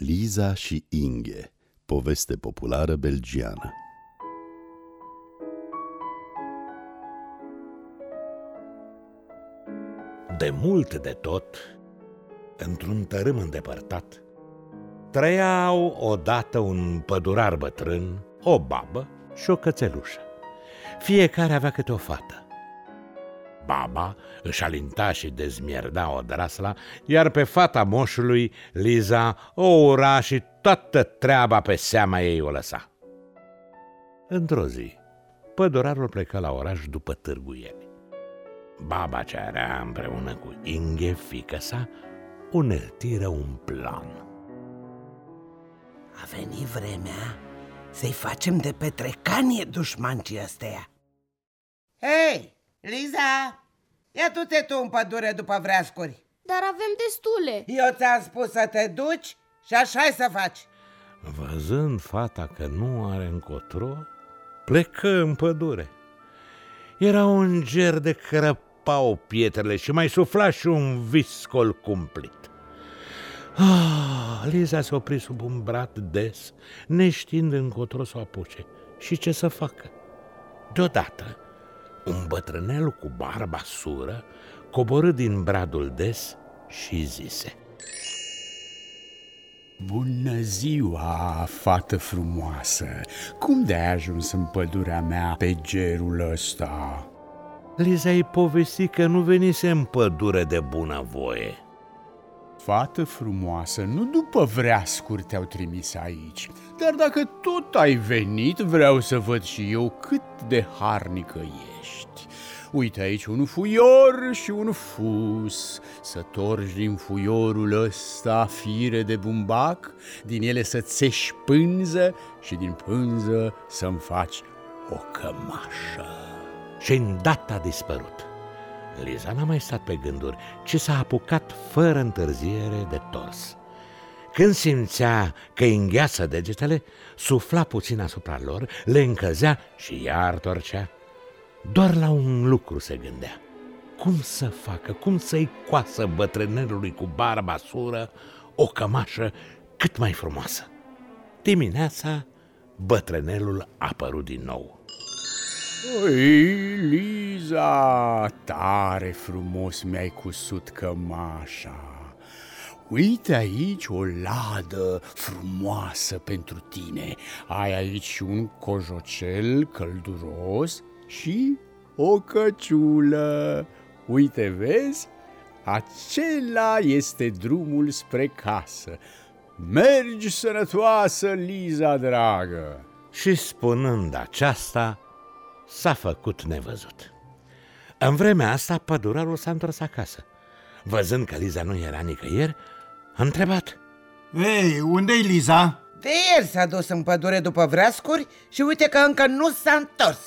Liza și Inge, poveste populară belgiană. De mult de tot, într-un tărâm îndepărtat, trăiau odată un pădurar bătrân, o babă și o cățelușă. Fiecare avea câte o fată. Baba își alinta și dezmierda o drasla, iar pe fata moșului, Liza, o ura și toată treaba pe seama ei o lăsa. Într-o zi, pădurarul plecă la oraș după târguieli. Baba ce era împreună cu Inge, fică sa, uneltiră un plan. A venit vremea să-i facem de petrecanie dușmancii ăsteia. Hei, Liza, ia tu te tu în pădure după vreascuri. Dar avem destule. Eu ți-am spus să te duci și așa să faci. Văzând fata că nu are încotro, plecă în pădure. Era un ger de crăpau pietrele și mai sufla și un viscol cumplit. Ah, Liza se opri sub un brat des, neștiind încotro să o apuce și ce să facă. Deodată, un bătrânel cu barba sură coborâ din bradul des și zise Bună ziua, fată frumoasă! Cum de-ai ajuns în pădurea mea pe gerul ăsta? Liza i povesti că nu venise în pădure de bunăvoie. Fată frumoasă, nu după vreascuri te-au trimis aici, dar dacă tot ai venit, vreau să văd și eu cât de harnică ești. Uite aici un fuior și un fus, să torci din fuiorul ăsta fire de bumbac, din ele să țești pânză și din pânză să-mi faci o cămașă. Și îndată a dispărut. Liza n-a mai stat pe gânduri, ci s-a apucat fără întârziere de tors. Când simțea că îi îngheață degetele, sufla puțin asupra lor, le încălzea și iar torcea. Doar la un lucru se gândea. Cum să facă, cum să-i coasă bătrânelului cu barba sură o cămașă cât mai frumoasă. Dimineața, bătrânelul a apărut din nou. Oi, Liza, tare frumos mi-ai cusut cămașa. Uite aici o ladă frumoasă pentru tine. Ai aici un cojocel călduros și o căciulă. Uite, vezi? Acela este drumul spre casă. Mergi sănătoasă, Liza dragă! Și spunând aceasta, s-a făcut nevăzut. În vremea asta, pădurarul s-a întors acasă. Văzând că Liza nu era nicăieri, a întrebat. Ei, unde-i Liza? De ieri s-a dus în pădure după vreascuri și uite că încă nu s-a întors.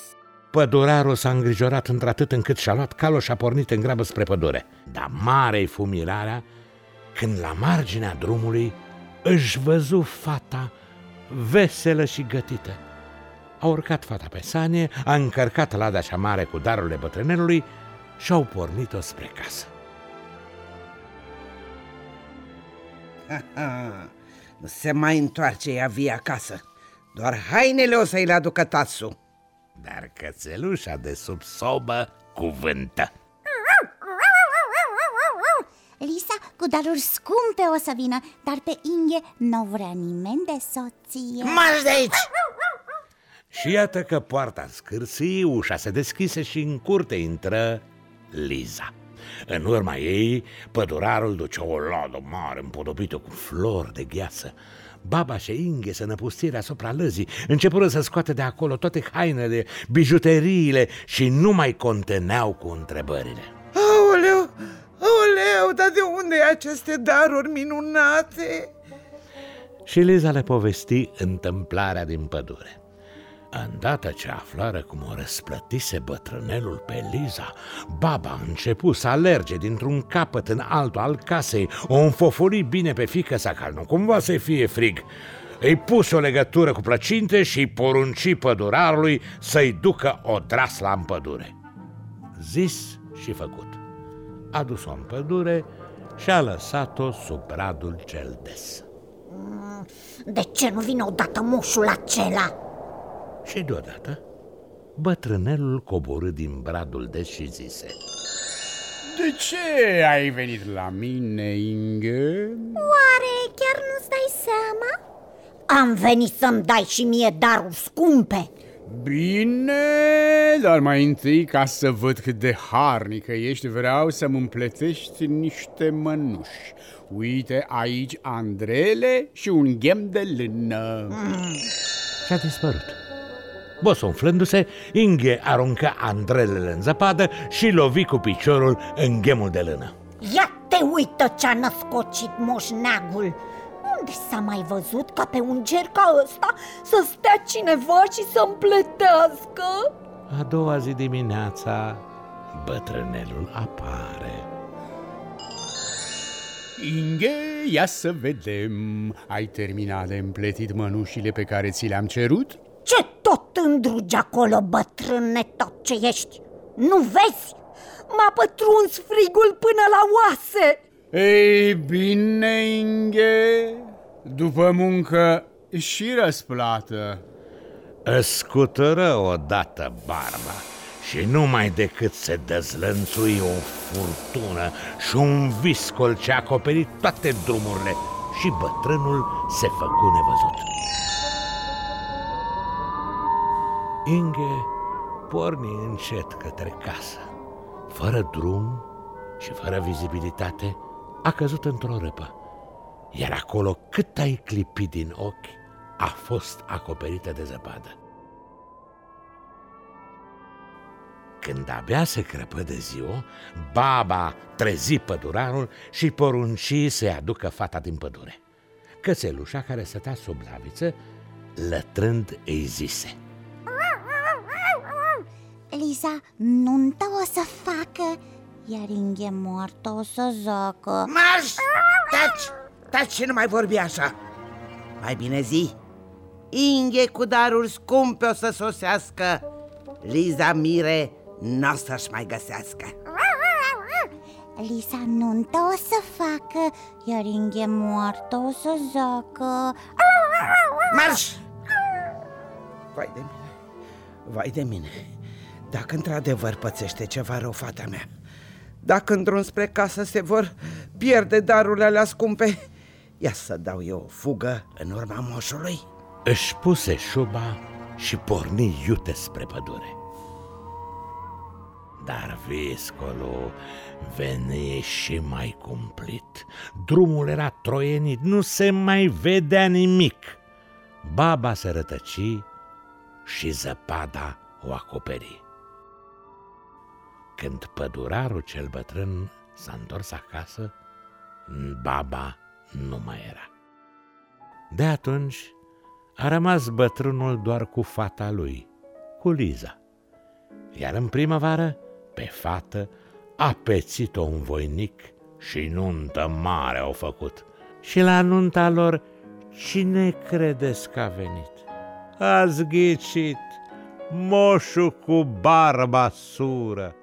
Pădurarul s-a îngrijorat într-atât încât și-a luat calul și a pornit în grabă spre pădure. Dar mare-i fu mirarea când la marginea drumului își văzu fata veselă și gătită. A urcat fata pe sanie, a încărcat lada cea mare cu darurile bătrânelului și au pornit-o spre casă. nu se mai întoarce ea via acasă. Doar hainele o să-i le aducă tasul. Dar cățelușa de sub sobă cuvântă. Lisa cu daruri scumpe o să vină, dar pe Inge nu vrea nimeni de soție Marș de aici! Și iată că poarta scârții, ușa se deschise și în curte intră Liza. În urma ei, pădurarul ducea o ladă mare împodobită cu flori de gheață. Baba și Inge se năpustiră asupra lăzii, începură să scoate de acolo toate hainele, bijuteriile și nu mai conteneau cu întrebările. Aoleu, aoleu, dar de unde e aceste daruri minunate? Și Liza le povesti întâmplarea din pădure. Îndată ce aflară cum o răsplătise bătrânelul pe Liza, baba a început să alerge dintr-un capăt în altul al casei, o înfofuri bine pe fică sa ca nu cumva să fie frig. Îi pus o legătură cu plăcinte și îi porunci pădurarului să-i ducă o drasla în pădure. Zis și făcut. A dus-o în pădure și a lăsat-o sub bradul cel des. De ce nu vine odată moșul acela? Și deodată, bătrânelul coborâ din bradul des și zise De ce ai venit la mine, Inge? Oare chiar nu-ți dai seama? Am venit să-mi dai și mie daruri scumpe Bine, dar mai întâi, ca să văd cât de harnică ești, vreau să-mi împletești niște mănuși. Uite aici andrele și un ghem de lână. Mm. Și a dispărut. Bosonflându-se, Inge aruncă andrelele în zăpadă și lovi cu piciorul în ghemul de lână. Ia te uită ce-a născocit moșneagul! Unde s-a mai văzut ca pe un ger ca ăsta să stea cineva și să împletească? A doua zi dimineața, bătrânelul apare. Inge, ia să vedem. Ai terminat de împletit mănușile pe care ți le-am cerut? Ce tot îndrugi acolo, bătrâne, tot ce ești? Nu vezi? M-a pătruns frigul până la oase Ei bine, Inge, după muncă și răsplată Scutură odată barba și numai decât se dezlănțui o furtună și un viscol ce a acoperit toate drumurile și bătrânul se făcu nevăzut. Inge porni încet către casă, fără drum și fără vizibilitate, a căzut într-o răpă, iar acolo cât ai clipit din ochi a fost acoperită de zăpadă. Când abia se crăpă de ziua, baba trezi pădurarul și porunci să-i aducă fata din pădure. Cățelușa care stătea sub laviță, lătrând, îi zise Lisa, nunta o să facă, iar Inge moartă o să zacă Marș! Taci! Taci și nu mai vorbi așa Mai bine zi Inge cu daruri scumpe o să sosească Liza Mire nu o să-și mai găsească Lisa nunta o să facă, iar Inge moartă o să zacă Marș! Vai de mine, vai de mine Dacă într-adevăr pățește ceva rău fata mea Dacă în drum spre casă se vor pierde darurile alea scumpe Ia să dau eu o fugă în urma moșului Își puse șuba și porni iute spre pădure. Dar viscolul veni și mai cumplit. Drumul era troienit, nu se mai vedea nimic. Baba se rătăci și zăpada o acoperi. Când pădurarul cel bătrân s-a întors acasă, baba nu mai era. De atunci a rămas bătrânul doar cu fata lui, cu Liza. Iar în primăvară, pe fată, a pețit-o un voinic și nuntă mare au făcut. Și la nunta lor, cine credeți că a venit? Ați ghicit, moșul cu barba sură.